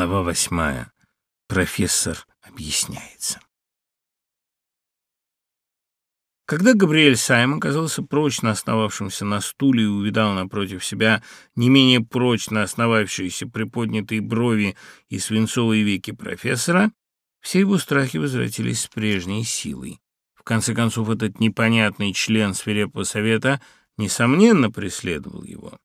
Глава восьмая. Профессор объясняется. Когда Габриэль Сайм оказался прочно основавшимся на стуле и увидал напротив себя не менее прочно основавшиеся приподнятые брови и свинцовые веки профессора, все его страхи возвратились с прежней силой. В конце концов, этот непонятный член свирепого совета, несомненно, преследовал его.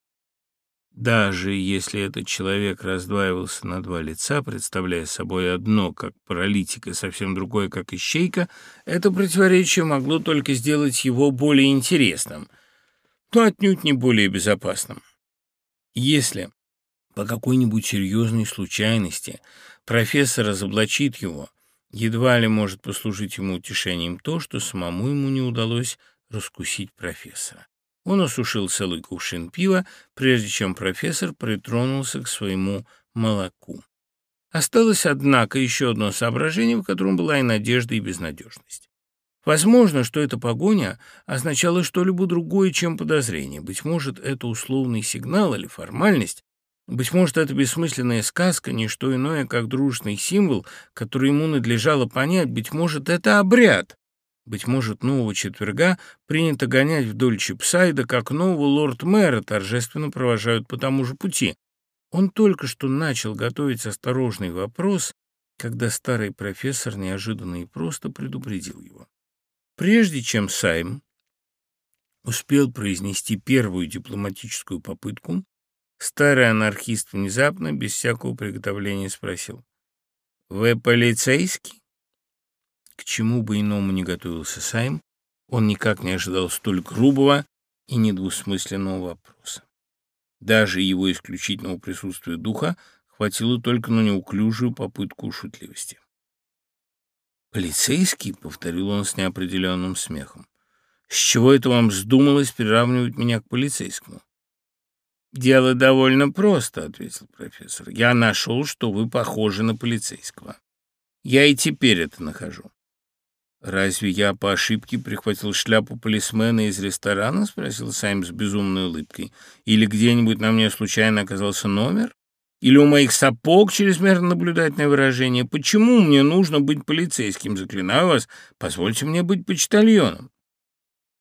Даже если этот человек раздваивался на два лица, представляя собой одно как паралитик и совсем другое как ищейка, это противоречие могло только сделать его более интересным, но отнюдь не более безопасным. Если по какой-нибудь серьезной случайности профессор разоблачит его, едва ли может послужить ему утешением то, что самому ему не удалось раскусить профессора. Он осушил целый кувшин пива, прежде чем профессор притронулся к своему молоку. Осталось, однако, еще одно соображение, в котором была и надежда, и безнадежность. Возможно, что эта погоня означала что-либо другое, чем подозрение. Быть может, это условный сигнал или формальность. Быть может, это бессмысленная сказка, не что иное, как дружный символ, который ему надлежало понять. Быть может, это обряд, быть может, нового четверга принято гонять вдоль Чипсайда, как нового лорд-мэра торжественно провожают по тому же пути. Он только что начал готовить осторожный вопрос, когда старый профессор неожиданно и просто предупредил его. Прежде чем Сайм успел произнести первую дипломатическую попытку, старый анархист внезапно, без всякого приготовления, спросил, «Вы полицейский?» К чему бы иному не готовился Сайм, он никак не ожидал столь грубого и недвусмысленного вопроса. Даже его исключительного присутствия духа хватило только на неуклюжую попытку шутливости. «Полицейский?» — повторил он с неопределенным смехом. «С чего это вам вздумалось приравнивать меня к полицейскому?» «Дело довольно просто», — ответил профессор. «Я нашел, что вы похожи на полицейского. Я и теперь это нахожу. «Разве я по ошибке прихватил шляпу полисмена из ресторана?» — спросил Сайм с безумной улыбкой. «Или где-нибудь на мне случайно оказался номер? Или у моих сапог чрезмерно наблюдательное выражение? Почему мне нужно быть полицейским? Заклинаю вас, позвольте мне быть почтальоном».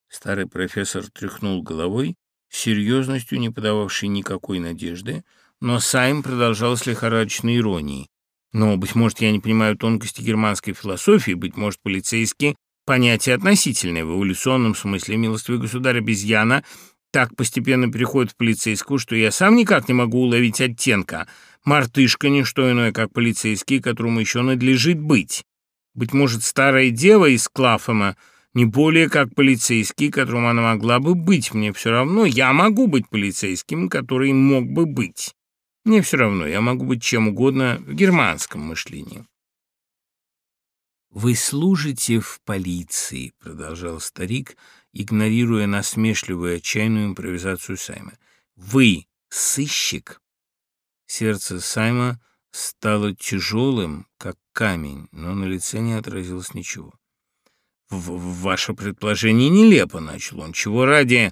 Старый профессор тряхнул головой, серьезностью не подававшей никакой надежды, но Сайм продолжал с лихорадочной иронией. Но, быть может, я не понимаю тонкости германской философии, быть может, полицейские понятие относительное. В эволюционном смысле милостивый государь-обезьяна так постепенно переходит в полицейскую, что я сам никак не могу уловить оттенка. Мартышка — не что иное, как полицейский, которому еще надлежит быть. Быть может, старая дева из Клафома не более как полицейский, которым она могла бы быть. Мне все равно, я могу быть полицейским, который мог бы быть. Мне все равно, я могу быть чем угодно в германском мышлении. «Вы служите в полиции», — продолжал старик, игнорируя насмешливую отчаянную импровизацию Сайма. «Вы сыщик?» Сердце Сайма стало тяжелым, как камень, но на лице не отразилось ничего. В «Ваше предположение нелепо», — начал он. «Чего ради...»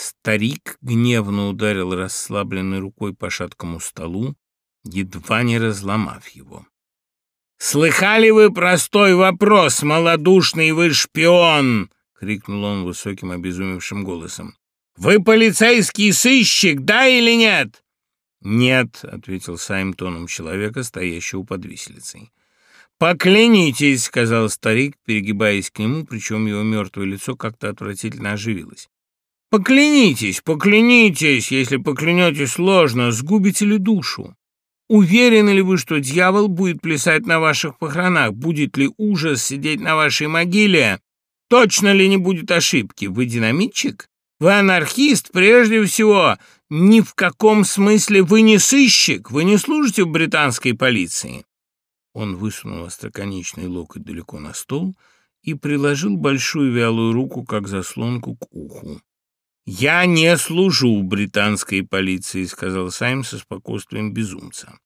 Старик гневно ударил расслабленной рукой по шаткому столу, едва не разломав его. «Слыхали вы простой вопрос, малодушный вы шпион!» — крикнул он высоким обезумевшим голосом. «Вы полицейский сыщик, да или нет?» «Нет», — ответил Сайм тоном человека, стоящего под виселицей. «Поклянитесь», — сказал старик, перегибаясь к нему, причем его мертвое лицо как-то отвратительно оживилось. Поклянитесь, поклянитесь, если поклянетесь ложно, сгубите ли душу? Уверены ли вы, что дьявол будет плясать на ваших похоронах? Будет ли ужас сидеть на вашей могиле? Точно ли не будет ошибки? Вы динамитчик? Вы анархист прежде всего? Ни в каком смысле вы не сыщик, вы не служите в британской полиции. Он высунул остроконечный локоть далеко на стол и приложил большую вялую руку, как заслонку, к уху. «Я не служу британской полиции», — сказал Сайм со спокойствием безумца.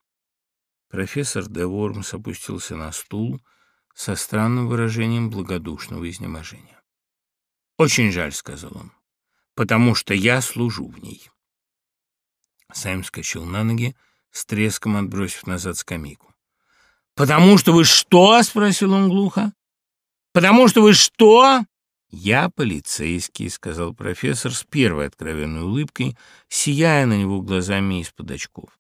Профессор Девормс опустился на стул со странным выражением благодушного изнеможения. «Очень жаль», — сказал он, — «потому что я служу в ней». Сайм скачал на ноги с треском отбросив назад скамейку. «Потому что вы что?» — спросил он глухо. «Потому что вы что?» «Я полицейский», — сказал профессор с первой откровенной улыбкой, сияя на него глазами из-под очков.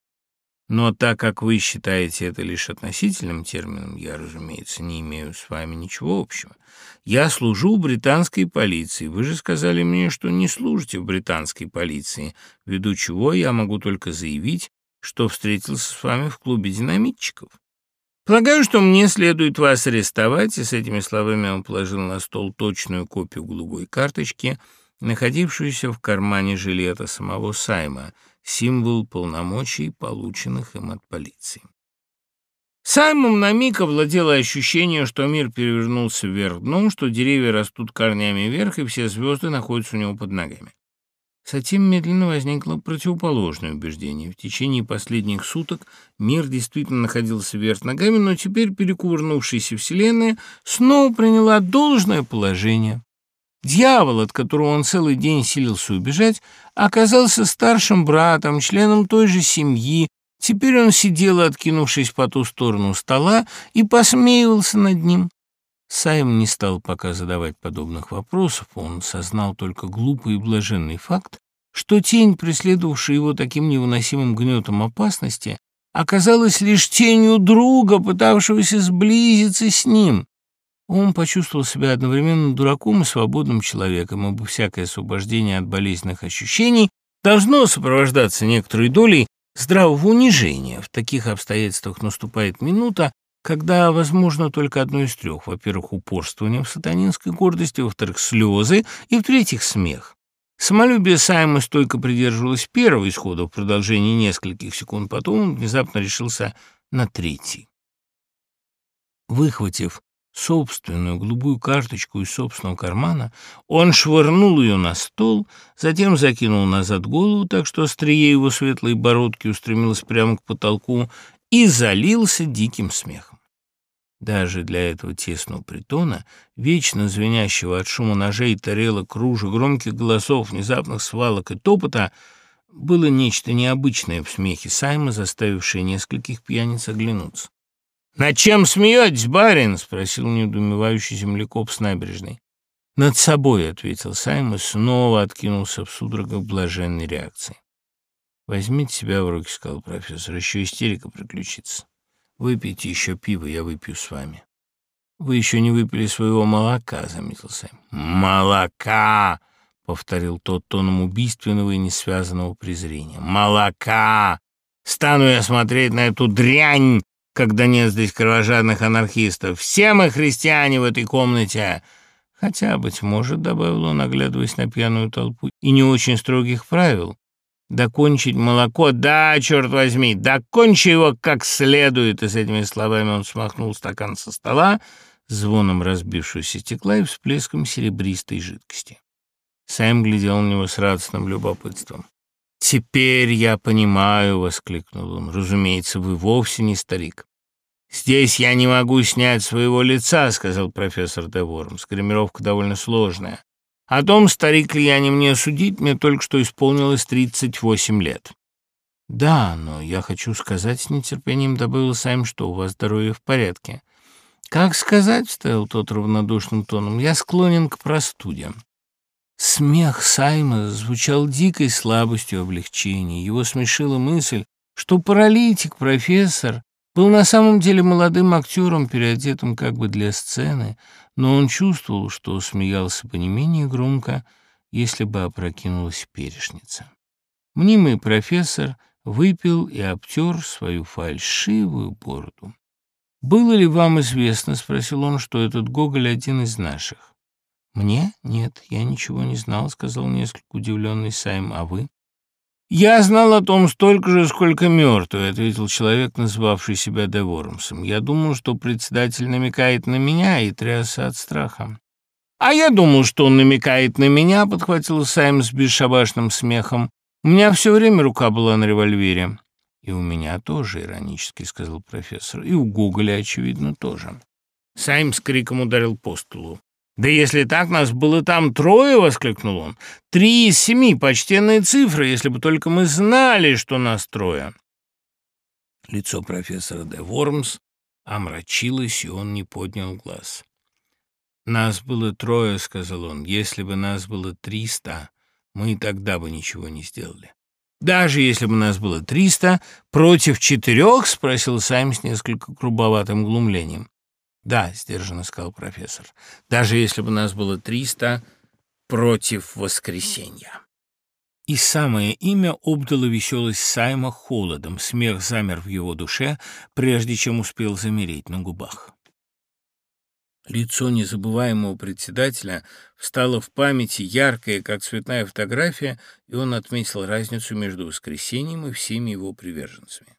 «Но так как вы считаете это лишь относительным термином, я, разумеется, не имею с вами ничего общего. Я служу британской полиции. Вы же сказали мне, что не служите в британской полиции, ввиду чего я могу только заявить, что встретился с вами в клубе динамитчиков. Полагаю, что мне следует вас арестовать, и с этими словами он положил на стол точную копию голубой карточки, находившуюся в кармане жилета самого Сайма, символ полномочий, полученных им от полиции. Саймом на миг овладело ощущение, что мир перевернулся вверх дном, что деревья растут корнями вверх, и все звезды находятся у него под ногами. Затем медленно возникло противоположное убеждение. В течение последних суток мир действительно находился вверх ногами, но теперь перекувырнувшаяся Вселенная снова приняла должное положение. Дьявол, от которого он целый день силился убежать, оказался старшим братом, членом той же семьи. Теперь он сидел, откинувшись по ту сторону стола, и посмеивался над ним. Сайм не стал пока задавать подобных вопросов, он сознал только глупый и блаженный факт, что тень, преследовавшая его таким невыносимым гнетом опасности, оказалась лишь тенью друга, пытавшегося сблизиться с ним. Он почувствовал себя одновременно дураком и свободным человеком, ибо всякое освобождение от болезненных ощущений должно сопровождаться некоторой долей здравого унижения. В таких обстоятельствах наступает минута, когда возможно только одно из трех. Во-первых, упорствование в сатанинской гордости, во-вторых, слезы, и в-третьих, смех. Самолюбие Сайма стойко придерживалось первого исхода в продолжении нескольких секунд, потом он внезапно решился на третий. Выхватив собственную голубую карточку из собственного кармана, он швырнул ее на стол, затем закинул назад голову, так что острие его светлой бородки устремилось прямо к потолку и залился диким смехом. Даже для этого тесного притона, вечно звенящего от шума ножей, тарелок, кружек, громких голосов, внезапных свалок и топота, было нечто необычное в смехе Сайма, заставившее нескольких пьяниц оглянуться. «Над чем смеетесь, барин?» — спросил недоумевающий землекоп с набережной. «Над собой», — ответил Сайм и снова откинулся в судорогах блаженной реакции. «Возьмите себя в руки», — сказал профессор, — «еще истерика приключится». Выпейте еще пиво, я выпью с вами. Вы еще не выпили своего молока, заметил Сэм. Молока, повторил тот тоном убийственного и несвязанного презрения. Молока! Стану я смотреть на эту дрянь, когда нет здесь кровожадных анархистов. Все мы христиане в этой комнате. Хотя, быть может, добавил он, оглядываясь на пьяную толпу, и не очень строгих правил. Докончить молоко? Да, черт возьми, докончи его как следует!» И с этими словами он смахнул стакан со стола, звоном разбившегося стекла и всплеском серебристой жидкости. Сэм глядел на него с радостным любопытством. «Теперь я понимаю», — воскликнул он. «Разумеется, вы вовсе не старик». «Здесь я не могу снять своего лица», — сказал профессор Деворм. «Скримировка довольно сложная. О том, старик ли я не мне судить, мне только что исполнилось тридцать восемь лет. Да, но я хочу сказать с нетерпением, добавил Сайм, что у вас здоровье в порядке. Как сказать, вставил тот равнодушным тоном, я склонен к простуде. Смех Сайма звучал дикой слабостью облегчения. Его смешила мысль, что паралитик, профессор, был на самом деле молодым актером, переодетым как бы для сцены, но он чувствовал, что смеялся бы не менее громко, если бы опрокинулась перешница. Мнимый профессор выпил и обтер свою фальшивую бороду. «Было ли вам известно, — спросил он, — что этот Гоголь один из наших?» «Мне? Нет, я ничего не знал», — сказал несколько удивленный Сайм. «А вы?» «Я знал о том столько же, сколько мертвый», — ответил человек, называвший себя Девормсом. «Я думал, что председатель намекает на меня и трясся от страха». «А я думал, что он намекает на меня», — подхватил Сайм с бесшабашным смехом. «У меня все время рука была на револьвере». «И у меня тоже», — иронически сказал профессор. «И у Гоголя, очевидно, тоже». Сайм с криком ударил по столу. «Да если так, нас было там трое!» — воскликнул он. «Три из семи — почтенные цифры, если бы только мы знали, что нас трое!» Лицо профессора де Вормс омрачилось, и он не поднял глаз. «Нас было трое», — сказал он. «Если бы нас было триста, мы тогда бы ничего не сделали». «Даже если бы нас было триста, против четырех?» — спросил Сайм с несколько грубоватым глумлением. «Да», — сдержанно сказал профессор, — «даже если бы нас было триста против воскресенья». И самое имя обдало веселость Сайма холодом, смех замер в его душе, прежде чем успел замереть на губах. Лицо незабываемого председателя встало в памяти яркое, как цветная фотография, и он отметил разницу между воскресением и всеми его приверженцами.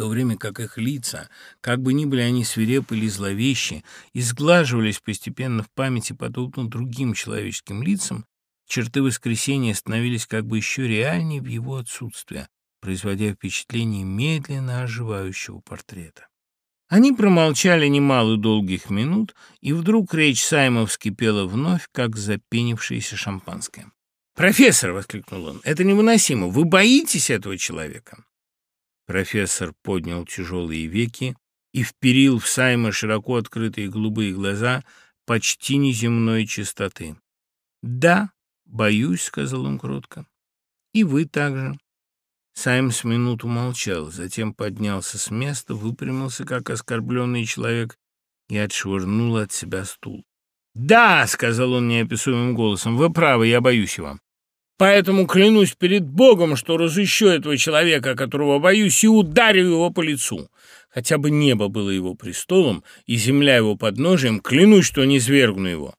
То время как их лица, как бы ни были они свирепы или зловещи, изглаживались постепенно в памяти подобно другим человеческим лицам, черты воскресения становились как бы еще реальнее в его отсутствие, производя впечатление медленно оживающего портрета. Они промолчали немало долгих минут, и вдруг речь Сайма вскипела вновь, как запенившееся шампанское. «Профессор!» — воскликнул он. «Это невыносимо! Вы боитесь этого человека?» Профессор поднял тяжелые веки и вперил в Сайма широко открытые голубые глаза почти неземной чистоты. «Да, боюсь», — сказал он кротко. «И вы также». Сайм с минуту молчал, затем поднялся с места, выпрямился, как оскорбленный человек, и отшвырнул от себя стул. «Да», — сказал он неописуемым голосом, — «вы правы, я боюсь его. Поэтому клянусь перед Богом, что разыщу этого человека, которого боюсь, и ударю его по лицу. Хотя бы небо было его престолом, и земля его подножием, клянусь, что не свергну его».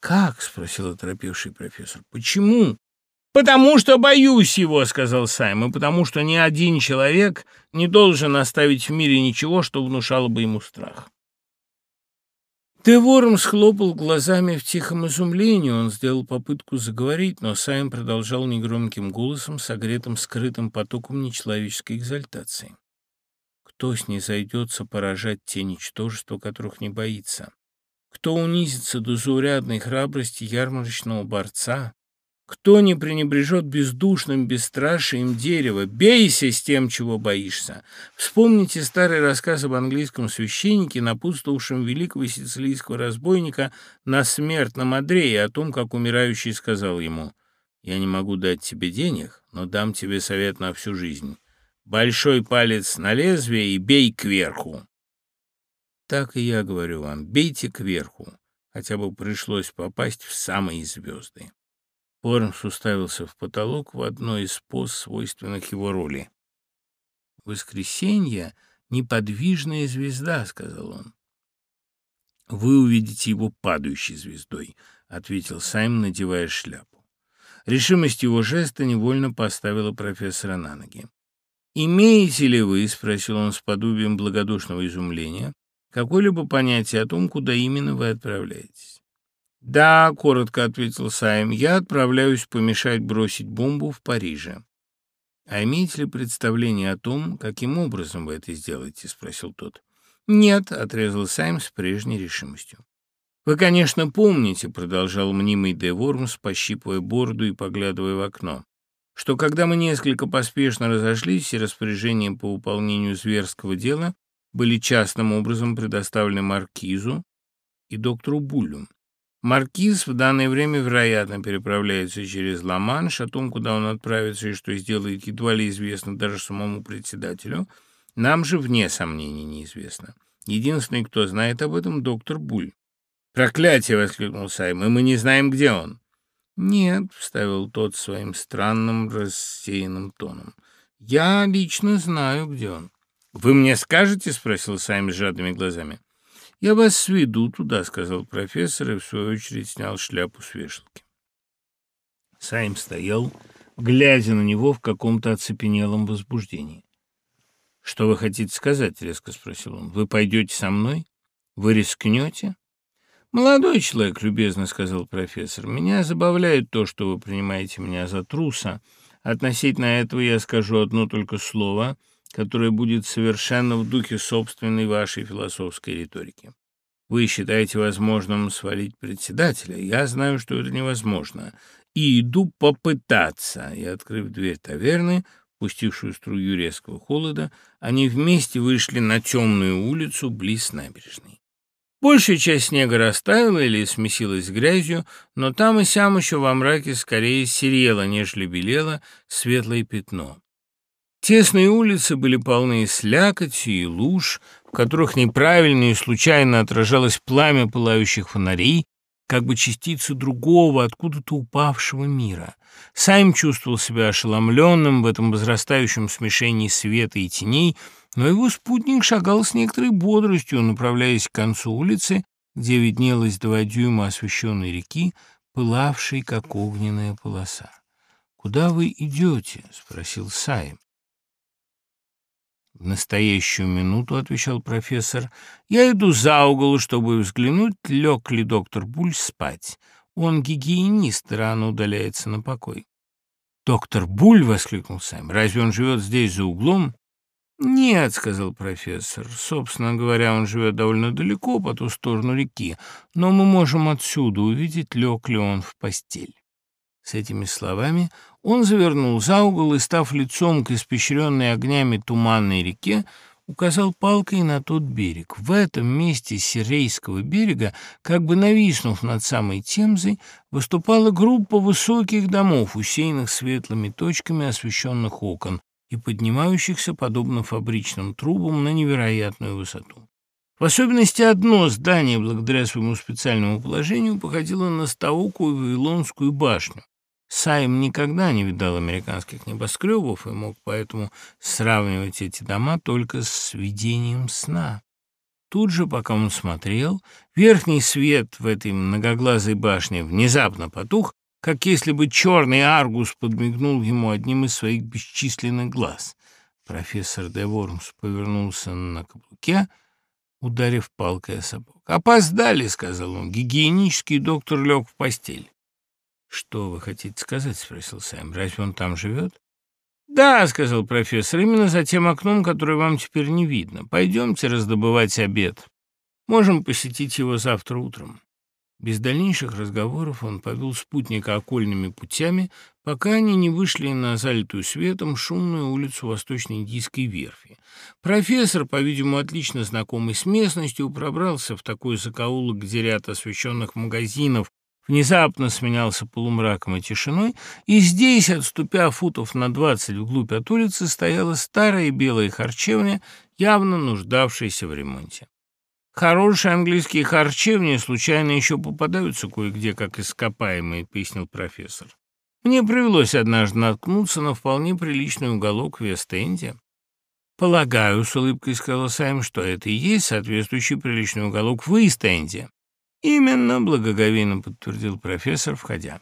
«Как?» — спросил оторопевший профессор. «Почему?» «Потому что боюсь его», — сказал Сайм, «и потому что ни один человек не должен оставить в мире ничего, что внушало бы ему страх». Деворм схлопал глазами в тихом изумлении. Он сделал попытку заговорить, но Сайм продолжал негромким голосом, согретым скрытым потоком нечеловеческой экзальтации. Кто с ней зайдется поражать те ничтожества, которых не боится? Кто унизится до заурядной храбрости ярмарочного борца? Кто не пренебрежет бездушным бесстрашием дерева? Бейся с тем, чего боишься. Вспомните старый рассказ об английском священнике, напутствовавшем великого сицилийского разбойника на смертном одре, и о том, как умирающий сказал ему, «Я не могу дать тебе денег, но дам тебе совет на всю жизнь. Большой палец на лезвие и бей кверху». Так и я говорю вам, бейте кверху, хотя бы пришлось попасть в самые звезды. Уорренс уставился в потолок в одной из поз, свойственных его роли. «Воскресенье — неподвижная звезда», — сказал он. «Вы увидите его падающей звездой», — ответил Сайм, надевая шляпу. Решимость его жеста невольно поставила профессора на ноги. «Имеете ли вы, — спросил он с подобием благодушного изумления, — какое-либо понятие о том, куда именно вы отправляетесь?» «Да», — коротко ответил Сайм, — «я отправляюсь помешать бросить бомбу в Париже». «А имеете ли представление о том, каким образом вы это сделаете?» — спросил тот. «Нет», — отрезал Сайм с прежней решимостью. «Вы, конечно, помните», — продолжал мнимый Де Вормс, пощипывая бороду и поглядывая в окно, что когда мы несколько поспешно разошлись, все распоряжения по выполнению зверского дела были частным образом предоставлены Маркизу и доктору Буллю. Маркиз в данное время, вероятно, переправляется через Ла-Манш, о том, куда он отправится и что сделает, едва ли известно даже самому председателю. Нам же, вне сомнений, неизвестно. Единственный, кто знает об этом, доктор Буль. «Проклятие!» — воскликнул Сайм. «И мы не знаем, где он». «Нет», — вставил тот своим странным рассеянным тоном. «Я лично знаю, где он». «Вы мне скажете?» — спросил Сайм с жадными глазами. «Я вас сведу туда», — сказал профессор и, в свою очередь, снял шляпу с вешалки. Сайм стоял, глядя на него в каком-то оцепенелом возбуждении. «Что вы хотите сказать?» — резко спросил он. «Вы пойдете со мной? Вы рискнете?» «Молодой человек», — любезно сказал профессор, — «меня забавляет то, что вы принимаете меня за труса. Относительно этого я скажу одно только слово — которое будет совершенно в духе собственной вашей философской риторики. Вы считаете возможным свалить председателя? Я знаю, что это невозможно. И иду попытаться. И, открыв дверь таверны, пустившую струю резкого холода, они вместе вышли на темную улицу близ набережной. Большая часть снега растаяла или смесилась с грязью, но там и сям еще во мраке скорее серело, нежели белело светлое пятно. Тесные улицы были полны слякоти и луж, в которых неправильно и случайно отражалось пламя пылающих фонарей, как бы частицы другого, откуда-то упавшего мира. Сайм чувствовал себя ошеломленным в этом возрастающем смешении света и теней, но его спутник шагал с некоторой бодростью, направляясь к концу улицы, где виднелась два дюйма освещенной реки, пылавшей, как огненная полоса. «Куда вы идете?» — спросил Сайм. «В настоящую минуту», — отвечал профессор, — «я иду за угол, чтобы взглянуть, лег ли доктор Буль спать. Он гигиенист, рано удаляется на покой». «Доктор Буль!» — воскликнул Сайм. «Разве он живет здесь за углом?» «Нет», — сказал профессор. «Собственно говоря, он живет довольно далеко, по ту сторону реки, но мы можем отсюда увидеть, лег ли он в постель». С этими словами он завернул за угол и, став лицом к испещренной огнями туманной реке, указал палкой на тот берег. В этом месте Сирейского берега, как бы нависнув над самой Темзой, выступала группа высоких домов, усеянных светлыми точками освещенных окон и поднимающихся, подобно фабричным трубам, на невероятную высоту. В особенности одно здание, благодаря своему специальному положению, походило на Стаоку Вавилонскую башню. Сайм никогда не видал американских небоскребов и мог поэтому сравнивать эти дома только с видением сна. Тут же, пока он смотрел, верхний свет в этой многоглазой башне внезапно потух, как если бы черный аргус подмигнул ему одним из своих бесчисленных глаз. Профессор де Вормс повернулся на каблуке, ударив палкой о сапог. «Опоздали», — сказал он, — «гигиенический доктор лег в постель». «Что вы хотите сказать?» — спросил Сэм. «Разве он там живет?» «Да», — сказал профессор, — «именно за тем окном, которое вам теперь не видно. Пойдемте раздобывать обед. Можем посетить его завтра утром». Без дальнейших разговоров он повел спутника окольными путями, пока они не вышли на залитую светом шумную улицу Восточно-Индийской верфи. Профессор, по-видимому, отлично знакомый с местностью, пробрался в такой закоулок, где ряд освещенных магазинов внезапно сменялся полумраком и тишиной, и здесь, отступя футов на двадцать вглубь от улицы, стояла старая белая харчевня, явно нуждавшаяся в ремонте. «Хорошие английские харчевни случайно еще попадаются кое-где, как ископаемые», — пояснил профессор. «Мне привелось однажды наткнуться на вполне приличный уголок в Вест-Энде». «Полагаю», — с улыбкой сказал Сайм, — «что это и есть соответствующий приличный уголок в Ист-Энде». «Именно», — благоговейно подтвердил профессор, входя.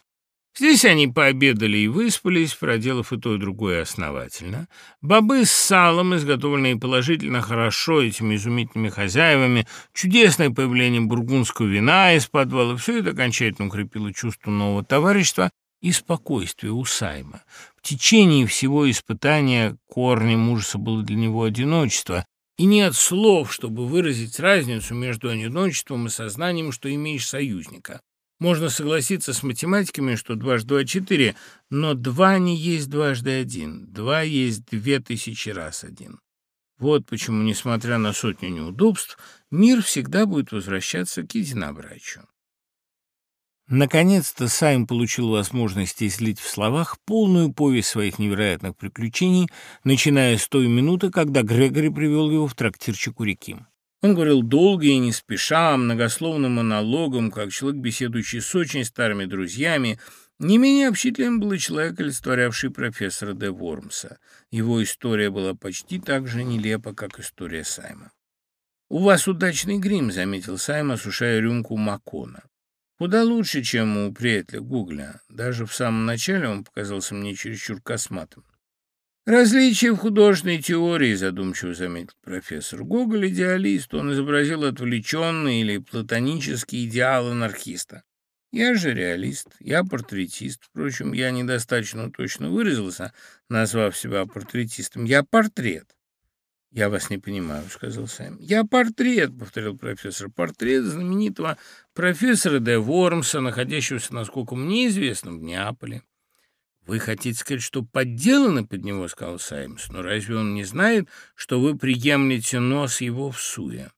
Здесь они пообедали и выспались, проделав и то, и другое основательно. Бобы с салом, изготовленные положительно хорошо этими изумительными хозяевами, чудесное появление бургундского вина из подвала — все это окончательно укрепило чувство нового товарищества и спокойствия у Сайма. В течение всего испытания корнем ужаса было для него одиночество, и нет слов, чтобы выразить разницу между одиночеством и сознанием, что имеешь союзника. Можно согласиться с математиками, что дважды два — четыре, но два не есть дважды один, два есть две тысячи раз один. Вот почему, несмотря на сотню неудобств, мир всегда будет возвращаться к единобрачию. Наконец-то Сайм получил возможность излить в словах полную повесть своих невероятных приключений, начиная с той минуты, когда Грегори привел его в трактирчик у реки. Он говорил долго и не спеша, многословным монологом, как человек, беседующий с очень старыми друзьями. Не менее общительным был человек, олицетворявший профессора Де Вормса. Его история была почти так же нелепа, как история Сайма. «У вас удачный грим», — заметил Сайм, осушая рюмку Макона. Куда лучше, чем у приятеля Гугля. Даже в самом начале он показался мне чересчур косматым. «Различия в художественной теории», — задумчиво заметил профессор. «Гоголь — идеалист, он изобразил отвлеченный или платонический идеал анархиста. Я же реалист, я портретист. Впрочем, я недостаточно точно выразился, назвав себя портретистом. Я портрет. «Я вас не понимаю», — сказал Сэм. «Я портрет», — повторил профессор. «Портрет знаменитого профессора Де Вормса, находящегося, насколько мне известно, в Неаполе». «Вы хотите сказать, что подделано под него?» — сказал Саймс. «Но разве он не знает, что вы приемлете нос его в суе?»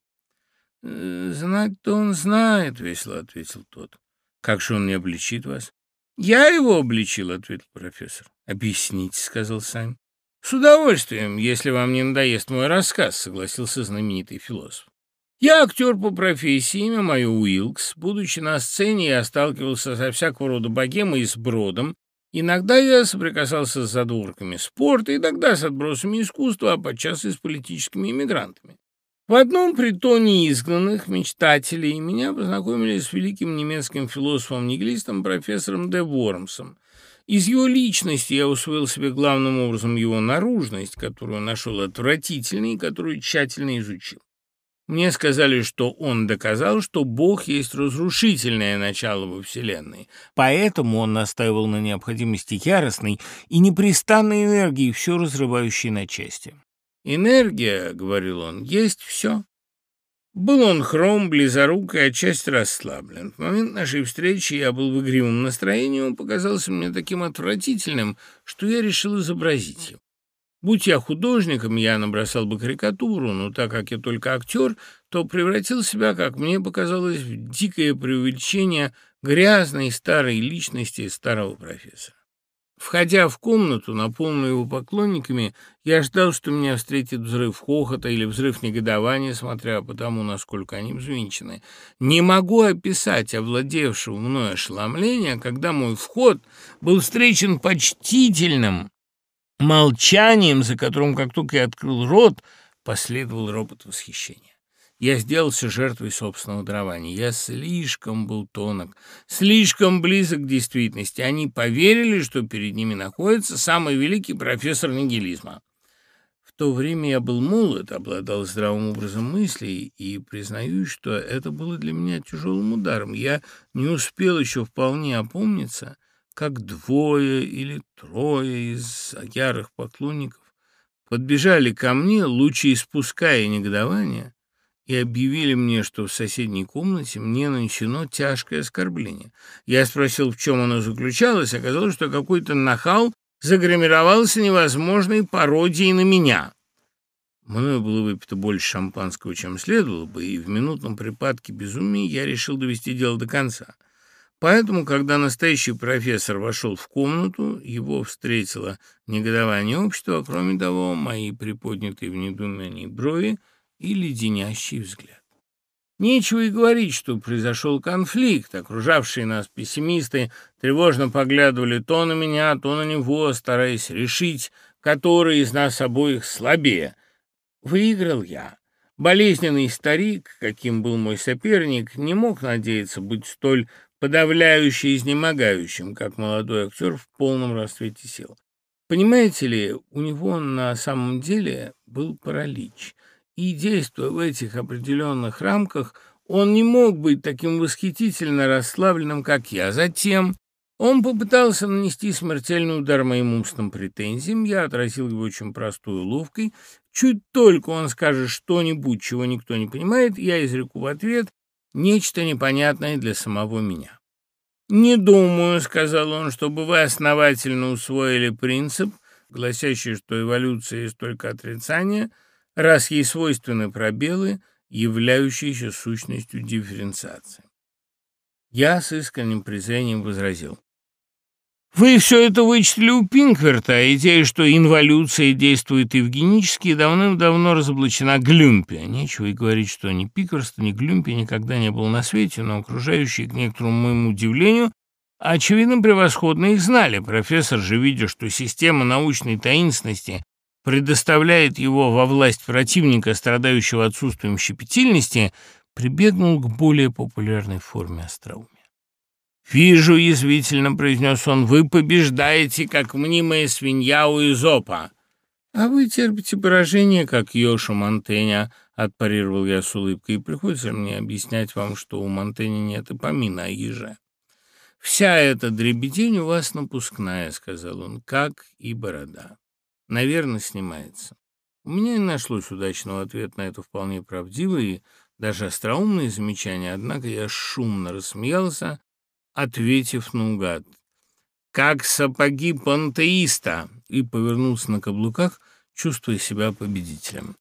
«Э, «Знать-то он знает», — весело ответил тот. «Как же он не обличит вас?» «Я его обличил», — ответил профессор. «Объясните», — сказал Сайм. «С удовольствием, если вам не надоест мой рассказ», — согласился знаменитый философ. «Я актер по профессии, имя мое Уилкс. Будучи на сцене, я сталкивался со всякого рода богемой и с бродом. Иногда я соприкасался с задворками спорта, иногда с отбросами искусства, а подчас и с политическими иммигрантами. В одном притоне изгнанных мечтателей меня познакомили с великим немецким философом-нигилистом профессором Де Вормсом. Из его личности я усвоил себе главным образом его наружность, которую нашел отвратительной и которую тщательно изучил. Мне сказали, что он доказал, что Бог есть разрушительное начало во Вселенной. Поэтому он настаивал на необходимости яростной и непрестанной энергии, все разрывающей на части. «Энергия, — говорил он, — есть все». Был он хром, близорук и отчасти расслаблен. В момент нашей встречи я был в игривом настроении, он показался мне таким отвратительным, что я решил изобразить его. Будь я художником, я набросал бы карикатуру, но так как я только актер, то превратил себя, как мне показалось, в дикое преувеличение грязной старой личности старого профессора. Входя в комнату, наполненную его поклонниками, я ждал, что меня встретит взрыв хохота или взрыв негодования, смотря по тому, насколько они взвинчены. Не могу описать овладевшего мной ошеломления, когда мой вход был встречен почтительным молчанием, за которым, как только я открыл рот, последовал ропот восхищения. Я сделался жертвой собственного дарования. Я слишком был тонок, слишком близок к действительности. Они поверили, что перед ними находится самый великий профессор нигилизма. В то время я был молод, обладал здравым образом мыслей, и признаюсь, что это было для меня тяжелым ударом. Я не успел еще вполне опомниться, как двое или трое из ярых поклонников подбежали ко мне, лучи испуская негодование, и объявили мне, что в соседней комнате мне нанесено тяжкое оскорбление. Я спросил, в чем оно заключалось, оказалось, что какой-то нахал загримировался невозможной пародией на меня. Мною было выпито больше шампанского, чем следовало бы, и в минутном припадке безумия я решил довести дело до конца. Поэтому, когда настоящий профессор вошел в комнату, его встретило негодование общества, а кроме того, мои приподнятые в недоумении брови — и леденящий взгляд. Нечего и говорить, что произошел конфликт. Окружавшие нас пессимисты тревожно поглядывали то на меня, то на него, стараясь решить, который из нас обоих слабее. Выиграл я. Болезненный старик, каким был мой соперник, не мог надеяться быть столь подавляюще изнемогающим, как молодой актер в полном расцвете сил. Понимаете ли, у него на самом деле был паралич — и, действуя в этих определенных рамках, он не мог быть таким восхитительно расслабленным, как я. Затем он попытался нанести смертельный удар моим умственным претензиям. Я отразил его очень простой уловкой. Чуть только он скажет что-нибудь, чего никто не понимает, я изреку в ответ нечто непонятное для самого меня. «Не думаю», — сказал он, — «чтобы вы основательно усвоили принцип, гласящий, что эволюция есть только отрицание», — раз ей свойственны пробелы, являющиеся сущностью дифференциации. Я с искренним презрением возразил. Вы все это вычислили у Пинкверта, а идея, что инволюция действует евгенически, давным-давно разоблачена Глюмпи. Нечего и говорить, что ни Пикверста, ни Глюмпи никогда не было на свете, но окружающие, к некоторому моему удивлению, очевидно, превосходно их знали. Профессор же, видя, что система научной таинственности предоставляет его во власть противника, страдающего отсутствием щепетильности, прибегнул к более популярной форме остроумия. «Вижу, язвительно», — произнес он, — «вы побеждаете, как мнимая свинья у Изопа». «А вы терпите поражение, как Йоша Монтэня», — отпарировал я с улыбкой, — «и приходится мне объяснять вам, что у Монтэня нет и помина о еже». «Вся эта дребедень у вас напускная», — сказал он, — «как и борода». Наверное, снимается. У меня не нашлось удачного ответа на это вполне правдивое и даже остроумное замечание, однако я шумно рассмеялся, ответив наугад. как сапоги пантеиста, и повернулся на каблуках, чувствуя себя победителем.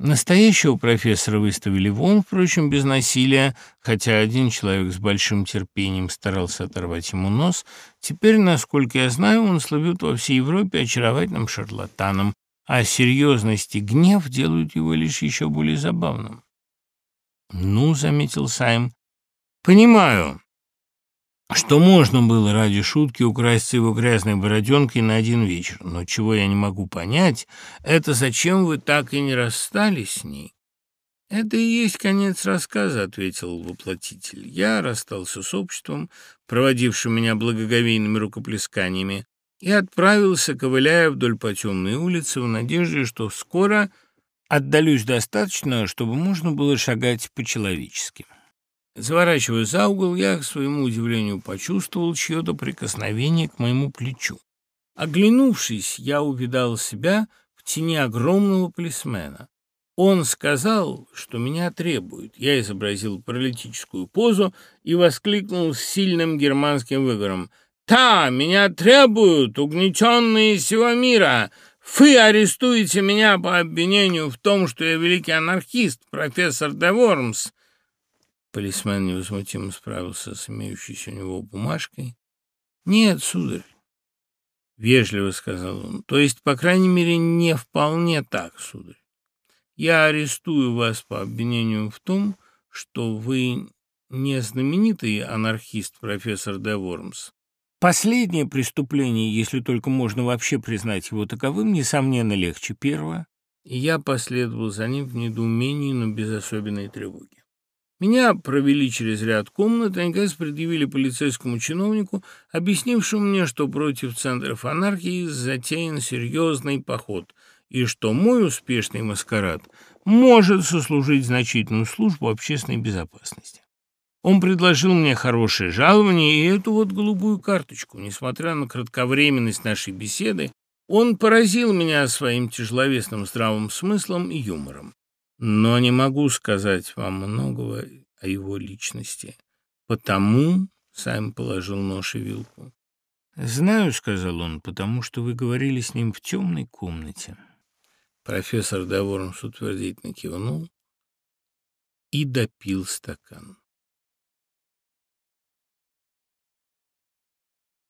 Настоящего профессора выставили вон, впрочем, без насилия, хотя один человек с большим терпением старался оторвать ему нос. Теперь, насколько я знаю, он славит во всей Европе очаровательным шарлатаном, а серьезность и гнев делают его лишь еще более забавным. «Ну», — заметил Сайм, — «понимаю, что можно было ради шутки украсть его грязной бороденкой на один вечер. Но чего я не могу понять, это зачем вы так и не расстались с ней? «Это и есть конец рассказа», — ответил воплотитель. «Я расстался с обществом, проводившим меня благоговейными рукоплесканиями, и отправился, ковыляя вдоль по темной улице, в надежде, что скоро отдалюсь достаточно, чтобы можно было шагать по-человечески». Заворачивая за угол, я, к своему удивлению, почувствовал чье-то прикосновение к моему плечу. Оглянувшись, я увидал себя в тени огромного полисмена. Он сказал, что меня требует. Я изобразил паралитическую позу и воскликнул с сильным германским выговором. «Та, меня требуют, угнетенные всего мира! Вы арестуете меня по обвинению в том, что я великий анархист, профессор Девормс, Полисмен невозмутимо справился с имеющейся у него бумажкой. «Нет, сударь», — вежливо сказал он, — «то есть, по крайней мере, не вполне так, сударь. Я арестую вас по обвинению в том, что вы не знаменитый анархист профессор Де Вормс. Последнее преступление, если только можно вообще признать его таковым, несомненно, легче первого, и я последовал за ним в недоумении, но без особенной тревоги. Меня провели через ряд комнат и, наконец, предъявили полицейскому чиновнику, объяснившему мне, что против центров анархии затеян серьезный поход и что мой успешный маскарад может сослужить значительную службу общественной безопасности. Он предложил мне хорошее жалование и эту вот голубую карточку. Несмотря на кратковременность нашей беседы, он поразил меня своим тяжеловесным здравым смыслом и юмором но не могу сказать вам многого о его личности. Потому сам положил нож и вилку. «Знаю», — сказал он, — «потому что вы говорили с ним в темной комнате». Профессор Давормс утвердительно кивнул и допил стакан.